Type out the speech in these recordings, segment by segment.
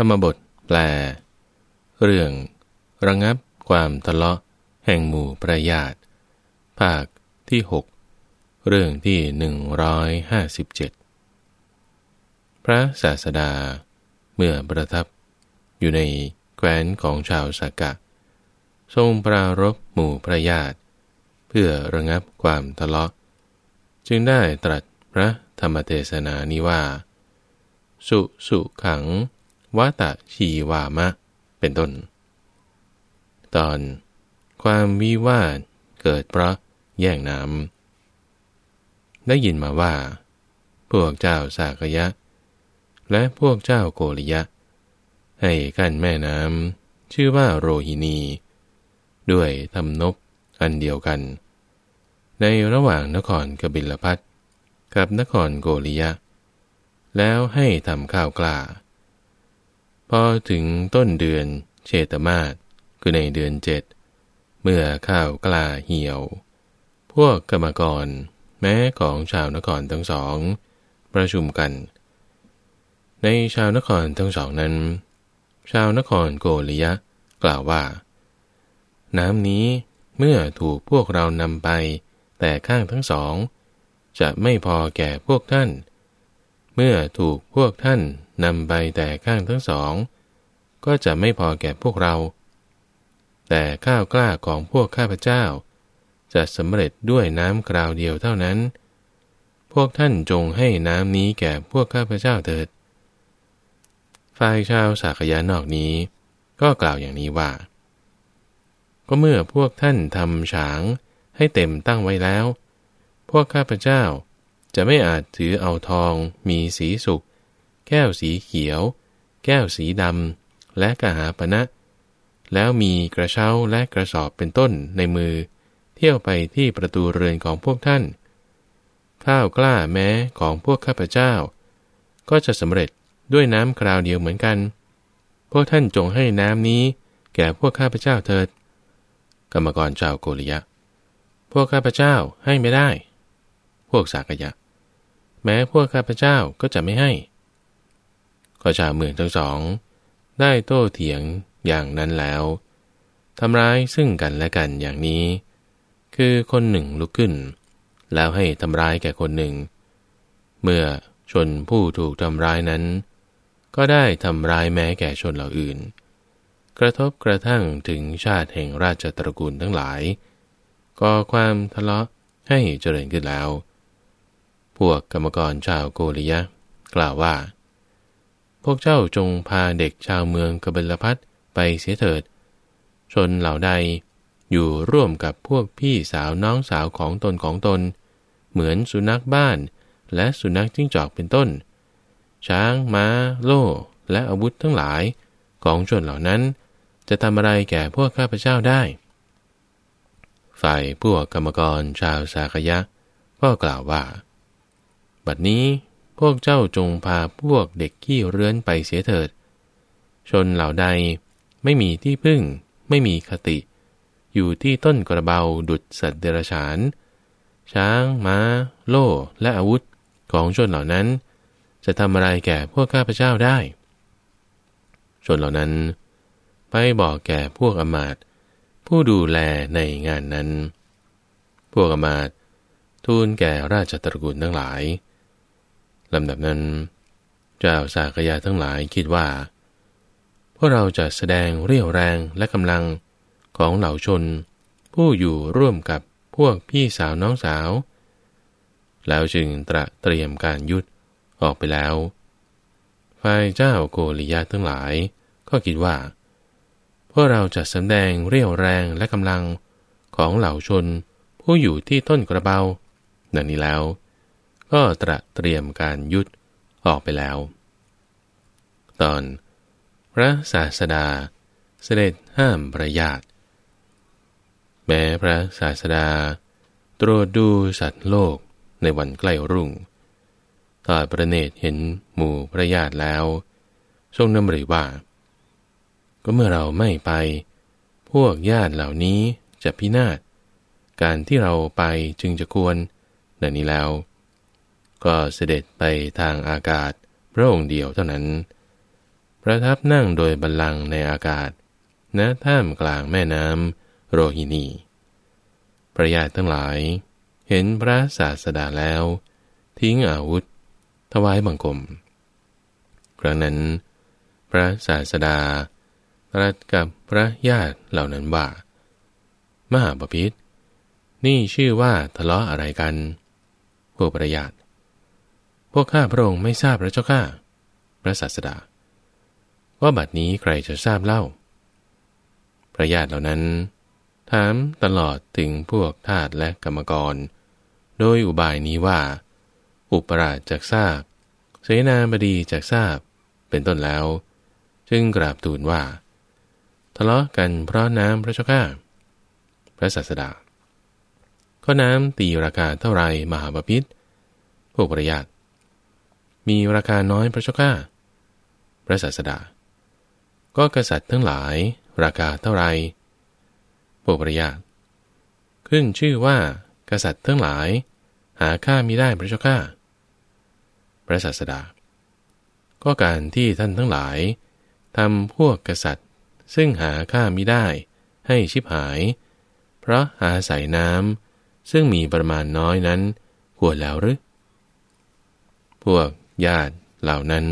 รรมบทแปล เรื่องระงับความทะเลาะแห่งหมู่ประญาติภาคที่ 6 เรื่องที่ 157 พระศาสดา เมื่อประทับ อยู่ในแคว้นของชาวสากะ ทรงปรารบหมู่ประญาติ เพื่อระงับความทะเลาะ จึงได้ตรัสพระธรรมเทศนานี้ว่า สุสุขัง วัตชีวามะ เป็นต้น ตอน ความวิวาทเกิดเพราะแย่งน้ำได้ยินมาว่า พวกเจ้าสากยะ และพวกเจ้าโกริยะ ให้กั้นแม่น้ำชื่อว่าโรหินี ด้วยทำนบอันเดียวกัน ในระหว่างนครกบิลพัทกับนครโกริยะ แล้วให้ทำข้าวกล้า พอถึงต้นเดือนเชตมาศคือในเดือนเจ็ด เมื่อข้าวกล้าเหี่ยว พวกกรรมกร แม้ของชาวนครทั้งสอง ประชุมกัน ในชาวนครทั้งสองนั้น ชาวนครโกริยะกล่าวว่า น้ำนี้เมื่อถูกพวกเรานำไป แต่ข้างทั้งสอง จะไม่พอแก่พวกท่าน เมื่อถูกพวกท่าน นำไปแต่ข้างทั้งสอง ก็จะไม่พอแก่พวกเรา แต่ข้าวกล้าของพวกข้าพเจ้า จะสำเร็จด้วยน้ำคราวเดียวเท่านั้น พวกท่านจงให้น้ำนี้แก่พวกข้าพเจ้าเถิด ฝ่ายชาวสากยานอกนี้ ก็กล่าวอย่างนี้ว่า ก็เมื่อพวกท่านทำฉางให้เต็มตั้งไว้แล้ว พวกข้าพเจ้าจะไม่อาจถือเอาทองมีสีสุก แก้วสีเขียว แก้วสีดำ และกะหาปณะ แล้วมีกระเช้าและกระสอบเป็นต้นในมือ เที่ยวไปที่ประตูเรือนของพวกท่าน ข้าวกล้าแม้ของพวกข้าพเจ้า ก็จะสำเร็จด้วยน้ำคราวเดียวเหมือนกัน พวกท่านจงให้น้ำนี้แก่พวกข้าพเจ้าเถิด กรรมกรชาวโกริยะ พวกข้าพเจ้าให้ไม่ได้ พวกสากยะ แม้พวกข้าพเจ้าก็จะไม่ให้ ก็ชาวเมืองทั้งสอง ได้โต้เถียงอย่างนั้นแล้วทำร้ายซึ่งกันและกันอย่างนี้ คือคนหนึ่งลุกขึ้น แล้วให้ทำร้ายแก่คนหนึ่ง เมื่อชนผู้ถูกทำร้ายนั้น ก็ได้ทำร้ายแม้แก่ชนเหล่าอื่น กระทบกระทั่งถึงชาติแห่งราชตระกูลทั้งหลายก่อความทะเลาะให้เจริญขึ้นแล้ว พวกกรรมกรชาวโกริยะ กล่าวว่า พวกเจ้าจงพาเด็กชาวเมืองกบิลพัทไปเสียเถิด ชนเหล่าใดอยู่ร่วมกับพวกพี่สาวน้องสาวของตนของตน เหมือนสุนัขบ้าน และสุนัขจิ้งจอกเป็นต้น ช้างม้า โล่ และอาวุธทั้งหลายของชนเหล่านั้นจะทำอะไรแก่พวกข้าพเจ้าได้ ฝ่ายพวกกรรมกรชาวสากยะ ก็กล่าวว่า บัดนี้ พวกเจ้าจงพาพวกเด็กขี้เรื้อนไปเสียเถิด ชนเหล่าใดไม่มีที่พึ่ง ไม่มีคติ อยู่ที่ต้นกระเบาดุดสัตว์เดรัจฉาน ช้างม้า โล่ และอาวุธของชนเหล่านั้น จะทำอะไรแก่พวกข้าพเจ้าได้ ชนเหล่านั้น ไปบอกแก่พวกอมาตผู้ดูแลในงานนั้น พวกอมาตทูลแก่ราชตระกูลทั้งหลาย ลำดับนั้น เจ้าสากยาทั้งหลายคิดว่า พวกเราจะแสดงเรี่ยวแรงและกำลังของเหล่าชน ผู้อยู่ร่วมกับพวกพี่สาวน้องสาว แล้วจึงตระเตรียมการยุดออกไปแล้วฝ่ายเจ้าโกริยะทั้งหลาย ก็คิดว่า พวกเราจะแสดงเรี่ยวแรงและกำลังของเหล่าชน ผู้อยู่ที่ต้นกระเบาดังนี้แล้ว ก็ตระเตรียมการยุดออกไปแล้ว ตอน พระศาสดา เสด็จห้ามประยาตแม้พระศาสดา ตรวจดูสัตว์โลกในวันใกล้รุ่งทอดประเนตรเห็นหมู่พระญาติแล้ว ทรงนำริว่า ก็เมื่อเราไม่ไป พวกญาติเหล่านี้จะพินาศ การที่เราไปจึงจะควรดังนี้แล้ว ก็เสด็จไปทางอากาศพระองค์เดียวเท่านั้น ประทับนั่งโดยบัลลังก์ในอากาศณท่ามกลางแม่น้ำโรฮินี พระญาติทั้งหลาย เห็นพระศาสดาแล้ว ทิ้งอาวุธ ถวายบังคม ครั้งนั้น พระศาสดาตรัสกับพระญาติเหล่านั้นว่า มหาปพิธนี่ชื่อว่าทะเลาะอะไรกัน พวกประหยัด พวกข้าพระองค์ไม่ทราบพระเจ้าข้า พระศาสดาว่าบัดนี้ใครจะทราบเล่า พระญาติเหล่านั้น ถามตลอดถึงพวกทาสและกรรมกร โดยอุบายนี้ว่า อุปราชจากทราบ เสนาบดีจากทราบ เป็นต้นแล้ว จึงกราบทูลว่า ทะเลาะกันเพราะน้ำพระเจ้าข้า พระศาสดา ก็น้ำตีราคาเท่าไรมหาบพิษพวกประหยัด มีราคาน้อยพระเจ้าข้าพระศาสดา ก็กษัตริย์ทั้งหลายราคาเท่าไรพวกประหยัดขึ้นชื่อว่า กษัตริย์ทั้งหลาย หาค่ามิได้พระเจ้าข้าพระศาสดา ก็การที่ท่านทั้งหลายทำพวกกษัตริย์ซึ่งหาค่ามิได้ ให้ชิบหาย เพราะอาศัยน้ำซึ่งมีประมาณน้อยนั้นควรแล้วหรือ พวก ญาติเหล่านั้น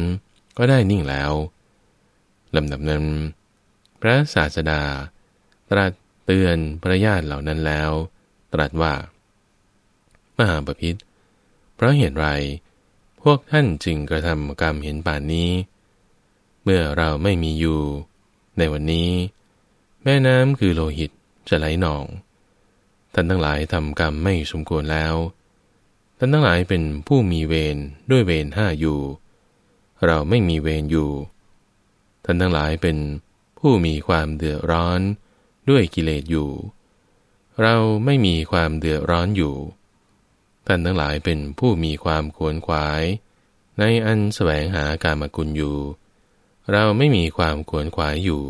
ก็ได้นิ่งแล้วลำดับนั้น พระศาสดา ตรัสเตือนพระญาติเหล่านั้นแล้ว ตรัสว่า มหาปพิธเพราะเหตุไร พวกท่านจึงกระทำกรรมเห็นป่านนี้ เมื่อเราไม่มีอยู่ ในวันนี้ แม่น้ำคือโลหิตจะไหลหนอง ท่านทั้งหลายทำกรรมไม่สมควรแล้ว ท่านทั้งหลายเป็นผู้มีเวรด้วยเวรห้าอยู่ เราไม่มีเวรอยู่ ท่านทั้งหลายเป็นผู้มีความเดือดร้อนด้วยกิเลสอยู่ เราไม่มีความเดือดร้อนอยู่ ท่านทั้งหลายเป็นผู้มีความขวนขวาย ในอันแสวงหาการมกุลอยู่ เราไม่มีความขวนขวายอยู่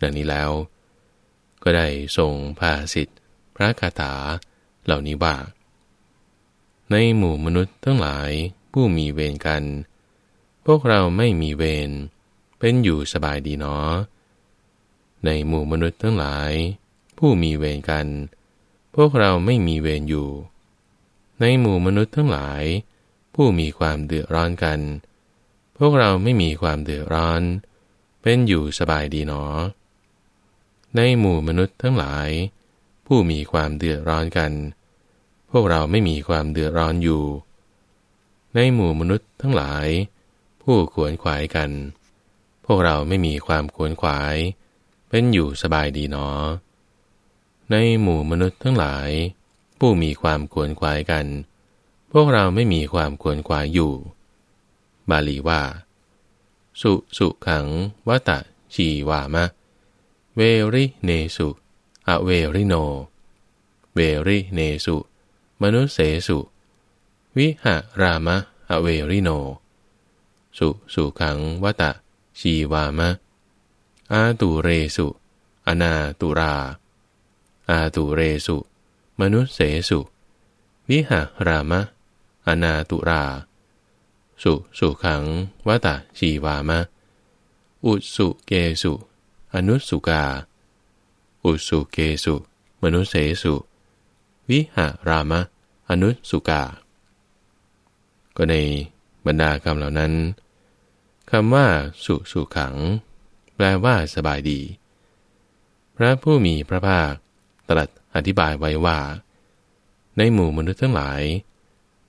ดังนี้แล้ว ก็ได้ทรงพาสิทธิพระคาถาเหล่านี้ว่า ในหมู่มนุษย์ทั้งหลายผู้มีเวรกัน พวกเราไม่มีเวรเป็นอยู่สบายดีเนาะในหมู่มนุษย์ทั้งหลาย ผู้มีเวรกัน พวกเราไม่มีเวรอยู่ ในหมู่มนุษย์ทั้งหลาย ผู้มีความเดือดร้อนกัน พวกเราไม่มีความเดือดร้อน เป็นอยู่สบายดีเนาะในหมู่มนุษย์ทั้งหลาย ผู้มีความเดือดร้อนกัน พวกเราไม่มีความเดือดร้อนอยู่ ในหมู่มนุษย์ทั้งหลาย ผู้ขวนขวายกัน พวกเราไม่มีความขวนขวาย เป็นอยู่สบายดีหนอ ในหมู่มนุษย์ทั้งหลาย ผู้มีความขวนขวายกัน พวกเราไม่มีความขวนขวายอยู่ บาลีว่า สุสุขังวัตะชีวามะ เวริเนสุ อเวริโน เวริเนสุ มนุษเสสุ วิหารามะ อเวริโน สุสุขังวัตะ ชีวามะ อาตุเรสุ อนาตุรา อาตุเรสุ มนุษเสสุ วิหารามะ อนาตุรา สุสุขังวัตะ ชีวามะ อุสุเกสุ อนุสุกา อุสุเกสุ มนุษเสสุ วิหารามะ อนุสุกา ก็ในบรรดาคำเหล่านั้นคำว่าสุสุขัง แปลว่าสบายดี พระผู้มีพระภาคตรัสอธิบายไว้ว่า ในหมู่มนุษย์ทั้งหลาย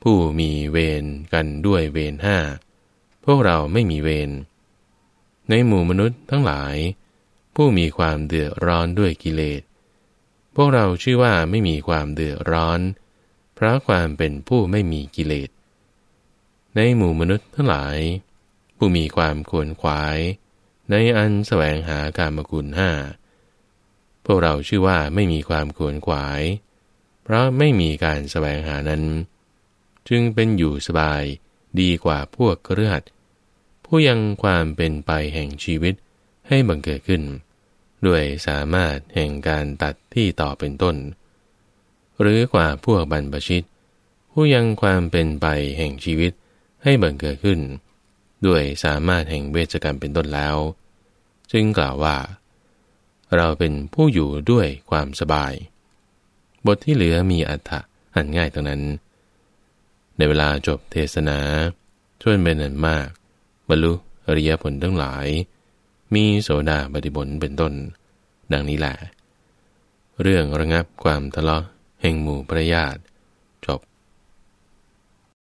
ผู้มีเวรกันด้วยเวรห้าพวกเราไม่มีเวรในหมู่มนุษย์ทั้งหลาย ผู้มีความเดือดร้อนด้วยกิเลส วกเราชื่อว่าไม่มีความเดือดร้อน เพราะความเป็นผู้ไม่มีกิเลส ในหมู่มนุษย์ทั้งหลาย ผู้มีความขวนขวาย ในอันแสวงหาการมกุลห้าพวกเราชื่อว่าไม่มีความขวนขวาย เพราะไม่มีการแสวงหานั้น จึงเป็นอยู่สบายดีกว่าพวกเครือขัดผู้ยังความเป็นไปแห่งชีวิตให้บังเกิดขึ้น ด้วยสามารถแห่งการตัดที่ต่อเป็นต้น หรือกว่าพวกบรรพชิต ผู้ยังความเป็นไปแห่งชีวิตให้บังเกิดขึ้น ด้วยสามารถแห่งเวชกรรมเป็นต้นแล้ว จึงกล่าวว่า เราเป็นผู้อยู่ด้วยความสบาย บทที่เหลือมีอัฏฐะอันง่ายตรงนั้น ในเวลาจบเทศนาช่วนเป็นอันมาก บรรลุอริยผลทั้งหลาย มีโสดาปฏิบลเป็นต้น ดังนี้แหละ เรื่องระงับความทะเลาะแห่งหมู่พระญาติ